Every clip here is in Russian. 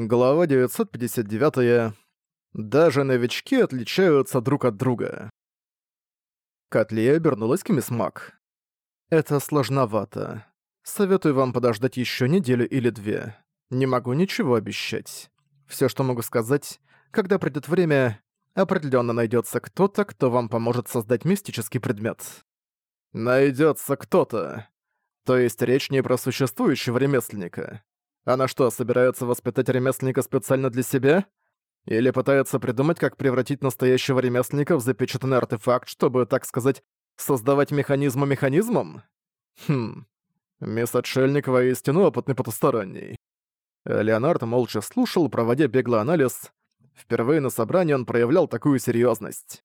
Глава 959. Даже новички отличаются друг от друга. Катли обернулась к мисс Мак. «Это сложновато. Советую вам подождать еще неделю или две. Не могу ничего обещать. Все, что могу сказать, когда придет время, определенно найдется кто-то, кто вам поможет создать мистический предмет». Найдется кто-то. То есть речь не про существующего ремесленника. Она что, собирается воспитать ремесленника специально для себя? Или пытается придумать, как превратить настоящего ремесленника в запечатанный артефакт, чтобы, так сказать, создавать механизмы механизмом? Хм. Мисс Отшельник воистину опытный потусторонний. Леонард молча слушал, проводя беглый анализ. Впервые на собрании он проявлял такую серьезность.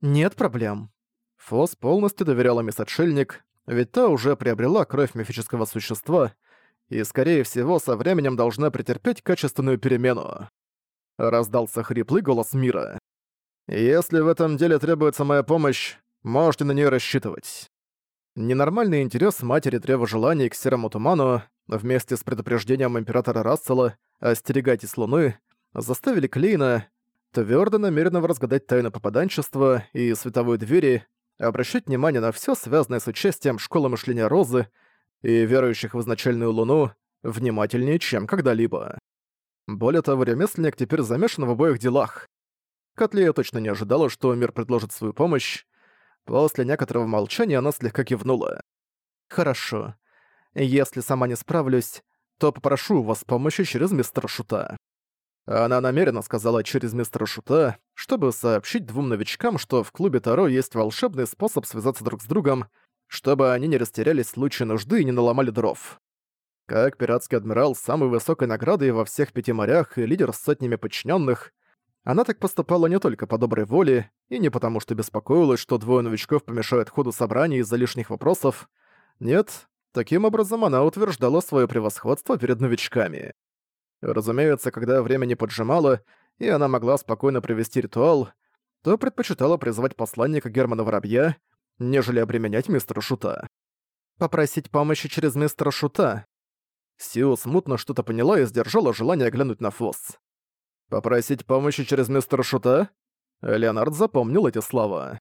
«Нет проблем». Фос полностью доверяла мисс Отшельник, ведь та уже приобрела кровь мифического существа — и, скорее всего, со временем должна претерпеть качественную перемену. Раздался хриплый голос мира. «Если в этом деле требуется моя помощь, можете на нее рассчитывать». Ненормальный интерес матери Древа Желаний к Серому Туману вместе с предупреждением императора Рассела «Остерегайтесь Луны» заставили Клейна, твердо намеренного разгадать тайну попаданчества и световой двери, обращать внимание на все связанное с участием школы мышления Розы и верующих в изначальную луну внимательнее, чем когда-либо. Более того, ремесленник теперь замешан в обоих делах. Котлея точно не ожидала, что мир предложит свою помощь. После некоторого молчания она слегка кивнула. «Хорошо. Если сама не справлюсь, то попрошу у вас помощи через мистера Шута». Она намеренно сказала через мистера Шута, чтобы сообщить двум новичкам, что в клубе Таро есть волшебный способ связаться друг с другом — чтобы они не растерялись в случае нужды и не наломали дров. Как пиратский адмирал с самой высокой наградой во всех пяти морях и лидер с сотнями подчиненных, она так поступала не только по доброй воле, и не потому, что беспокоилась, что двое новичков помешают ходу собрания из-за лишних вопросов. Нет, таким образом она утверждала свое превосходство перед новичками. Разумеется, когда время не поджимало, и она могла спокойно провести ритуал, то предпочитала призвать посланника Германа Воробья, нежели обременять мистера Шута. Попросить помощи через мистера Шута. Сиу смутно что-то поняла и сдержала желание глянуть на Фосс. «Попросить помощи через мистера Шута?» Леонард запомнил эти слова.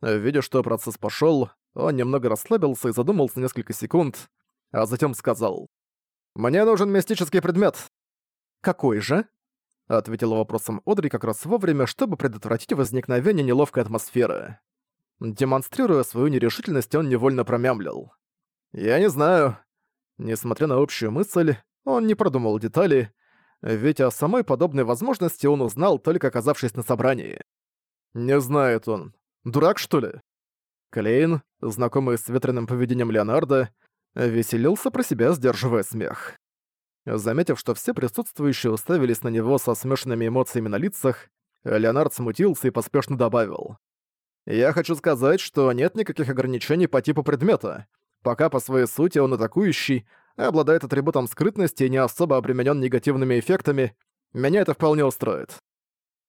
Видя, что процесс пошел, он немного расслабился и задумался несколько секунд, а затем сказал. «Мне нужен мистический предмет». «Какой же?» — ответила вопросом Одри как раз вовремя, чтобы предотвратить возникновение неловкой атмосферы. Демонстрируя свою нерешительность, он невольно промямлил. «Я не знаю». Несмотря на общую мысль, он не продумал детали, ведь о самой подобной возможности он узнал, только оказавшись на собрании. «Не знает он. Дурак, что ли?» Клейн, знакомый с ветреным поведением Леонардо, веселился про себя, сдерживая смех. Заметив, что все присутствующие уставились на него со смешанными эмоциями на лицах, Леонард смутился и поспешно добавил. Я хочу сказать, что нет никаких ограничений по типу предмета. Пока по своей сути он атакующий, а обладает атрибутом скрытности и не особо обременен негативными эффектами, меня это вполне устроит.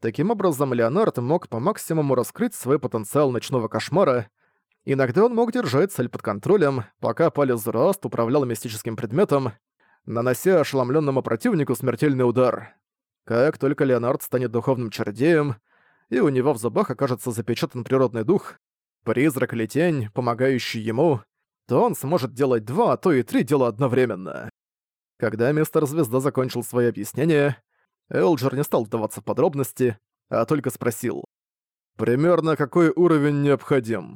Таким образом, Леонард мог по максимуму раскрыть свой потенциал ночного кошмара. Иногда он мог держать цель под контролем, пока Палец Раст управлял мистическим предметом, нанося ошеломленному противнику смертельный удар. Как только Леонард станет духовным чародеем, и у него в зубах окажется запечатан природный дух, призрак или тень, помогающий ему, то он сможет делать два, а то и три дела одновременно. Когда мистер Звезда закончил свое объяснение, Элджер не стал вдаваться в подробности, а только спросил. «Примерно какой уровень необходим?»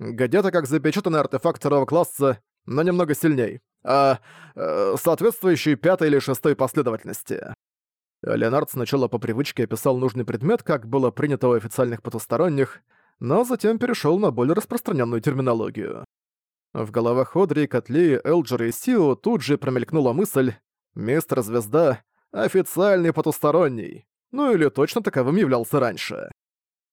«Где-то как запечатанный артефакт второго класса, но немного сильней, а э, соответствующий пятой или шестой последовательности». Э, Леонард сначала по привычке описал нужный предмет, как было принято у официальных потусторонних, но затем перешёл на более распространённую терминологию. В головах Одри, Котлеи, Элджера и Сио тут же промелькнула мысль «Мистер Звезда — официальный потусторонний», ну или точно таковым являлся раньше.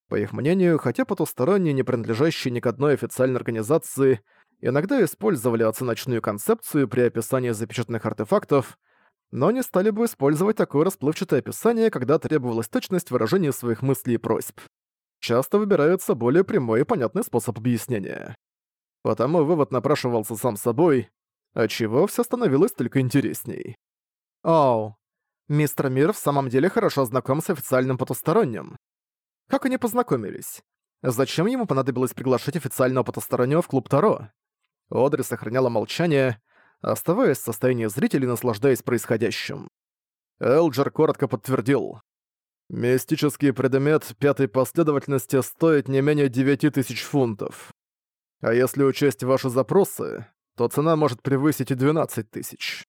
По их мнению, хотя потусторонние, не принадлежащие ни к одной официальной организации, иногда использовали оценочную концепцию при описании запечатанных артефактов, но не стали бы использовать такое расплывчатое описание, когда требовалась точность выражения своих мыслей и просьб. Часто выбирается более прямой и понятный способ объяснения. Потому вывод напрашивался сам собой, отчего все становилось только интересней. Оу, мистер Мир в самом деле хорошо знаком с официальным потусторонним. Как они познакомились? Зачем ему понадобилось приглашать официального потустороннего в клуб Таро? Одри сохраняла молчание, оставаясь в состоянии зрителей, наслаждаясь происходящим. Элджер коротко подтвердил. «Мистический предмет пятой последовательности стоит не менее 9000 фунтов. А если учесть ваши запросы, то цена может превысить и 12 тысяч».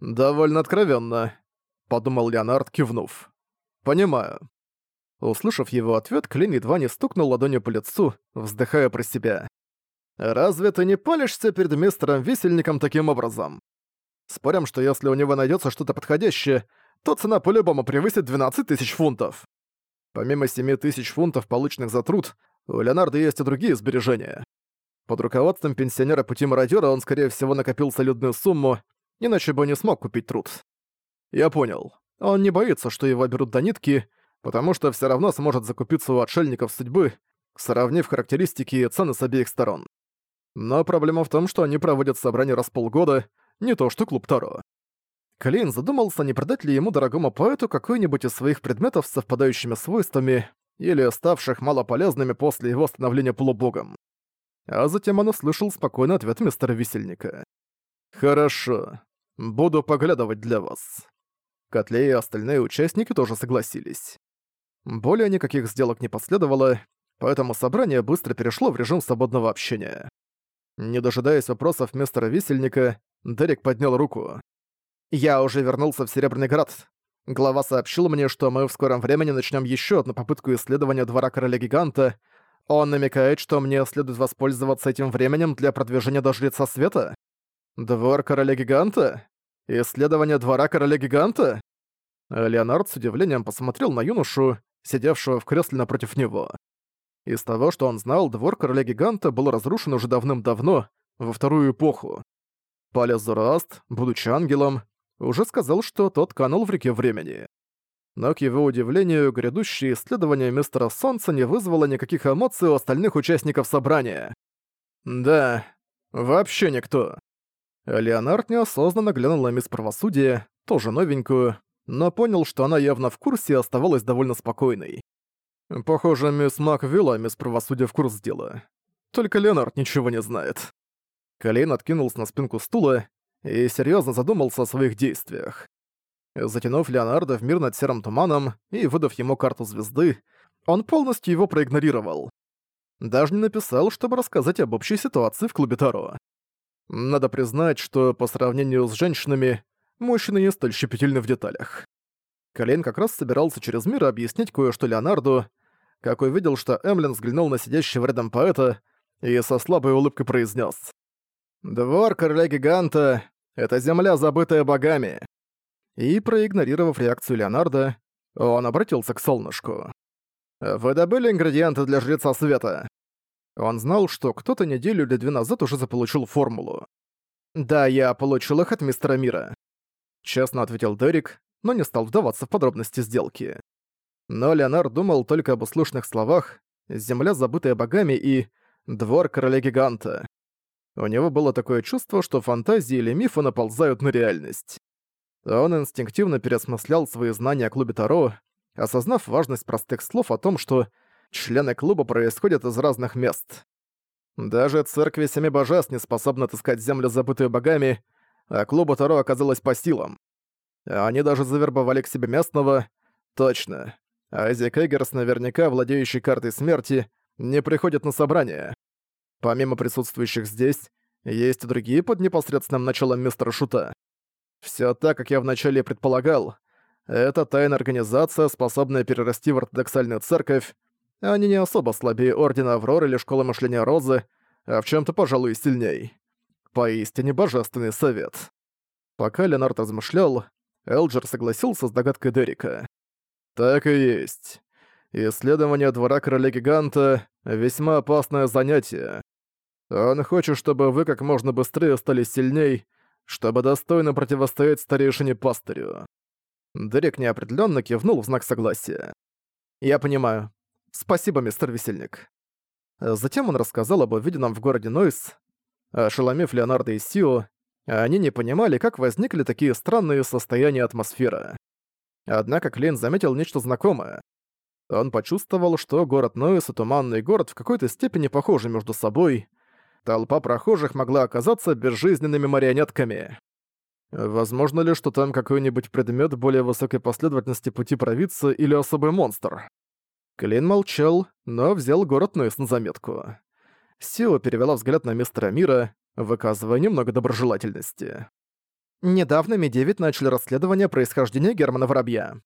«Довольно откровенно», — подумал Леонард, кивнув. «Понимаю». Услышав его ответ, Клин едва не стукнул ладонью по лицу, вздыхая про себя. Разве ты не палишься перед мистером Висельником таким образом? Спорим, что если у него найдется что-то подходящее, то цена по-любому превысит 12 тысяч фунтов. Помимо 7 тысяч фунтов, полученных за труд, у Леонардо есть и другие сбережения. Под руководством пенсионера пути мародёра он, скорее всего, накопил солидную сумму, иначе бы не смог купить труд. Я понял. Он не боится, что его берут до нитки, потому что всё равно сможет закупиться у отшельников судьбы, сравнив характеристики и цены с обеих сторон. Но проблема в том, что они проводят собрание раз в полгода, не то что клуб Таро. Клин задумался, не продать ли ему дорогому поэту какой-нибудь из своих предметов с совпадающими свойствами или ставших малополезными после его становления полубогом. А затем он услышал спокойный ответ мистера Висельника. «Хорошо. Буду поглядывать для вас». Котле и остальные участники тоже согласились. Более никаких сделок не последовало, поэтому собрание быстро перешло в режим свободного общения. Не дожидаясь вопросов мистера Висельника, Дерек поднял руку. «Я уже вернулся в Серебряный Град. Глава сообщил мне, что мы в скором времени начнем еще одну попытку исследования Двора Короля-Гиганта. Он намекает, что мне следует воспользоваться этим временем для продвижения до Жреца Света. Двор Короля-Гиганта? Исследование Двора Короля-Гиганта?» Леонард с удивлением посмотрел на юношу, сидевшего в кресле напротив него. Из того, что он знал, двор короля-гиганта был разрушен уже давным-давно, во вторую эпоху. Паля Зораст, будучи ангелом, уже сказал, что тот канул в реке времени. Но, к его удивлению, грядущее исследование мистера Солнца не вызвало никаких эмоций у остальных участников собрания. Да, вообще никто. Леонард неосознанно глянул на мисс правосудия, тоже новенькую, но понял, что она явно в курсе и оставалась довольно спокойной. Похоже, мисс Мак вела мисс правосудия в курс дела. Только Ленард ничего не знает. Колейн откинулся на спинку стула и серьезно задумался о своих действиях. Затянув Леонардо в мир над серым туманом и выдав ему карту звезды, он полностью его проигнорировал. Даже не написал, чтобы рассказать об общей ситуации в клубе Таро. Надо признать, что по сравнению с женщинами, мужчины не столь щепетильны в деталях. Колейн как раз собирался через мир объяснить кое-что Леонарду, как увидел, что Эмлин взглянул на сидящего рядом поэта и со слабой улыбкой произнес: «Двор короля-гиганта — это земля, забытая богами». И, проигнорировав реакцию Леонардо, он обратился к солнышку. «Вы добыли ингредиенты для жреца света?» Он знал, что кто-то неделю или две назад уже заполучил формулу. «Да, я получил их от мистера Мира», — честно ответил Дерек, но не стал вдаваться в подробности сделки. Но Леонард думал только об услышных словах «Земля, забытая богами» и «Двор короля-гиганта». У него было такое чувство, что фантазии или мифы наползают на реальность. Он инстинктивно переосмыслял свои знания о клубе Таро, осознав важность простых слов о том, что члены клуба происходят из разных мест. Даже церкви Семи Божеств не способны отыскать землю, забытую богами, а клубу Таро оказалось по силам. Они даже завербовали к себе местного. Точно. Айзек Эггерс, наверняка владеющий картой смерти, не приходит на собрание. Помимо присутствующих здесь, есть и другие под непосредственным началом мистера Шута. Все так, как я вначале предполагал. Это тайная организация, способная перерасти в ортодоксальную церковь. Они не особо слабее Ордена Авроры или Школы Мышления Розы, а в чем то пожалуй, сильней. Поистине божественный совет. Пока Леонард размышлял, Элджер согласился с догадкой Дерека. Так и есть. Исследование двора короля-гиганта — весьма опасное занятие. Он хочет, чтобы вы как можно быстрее стали сильней, чтобы достойно противостоять старейшине-пастырю. Дерек неопределенно кивнул в знак согласия. «Я понимаю. Спасибо, мистер Весельник». Затем он рассказал об увиденном в городе Нойс, ошеломив Леонардо и Сио, они не понимали, как возникли такие странные состояния атмосферы. Однако Клейн заметил нечто знакомое. Он почувствовал, что город Ноэс и Туманный город в какой-то степени похожи между собой. Толпа прохожих могла оказаться безжизненными марионетками. Возможно ли, что там какой-нибудь предмет более высокой последовательности пути провидца или особый монстр? Клин молчал, но взял город Нойс на заметку. Сио перевела взгляд на мистера Мира, выказывая немного доброжелательности. Недавно Медевит начали расследование происхождения Германа Воробья.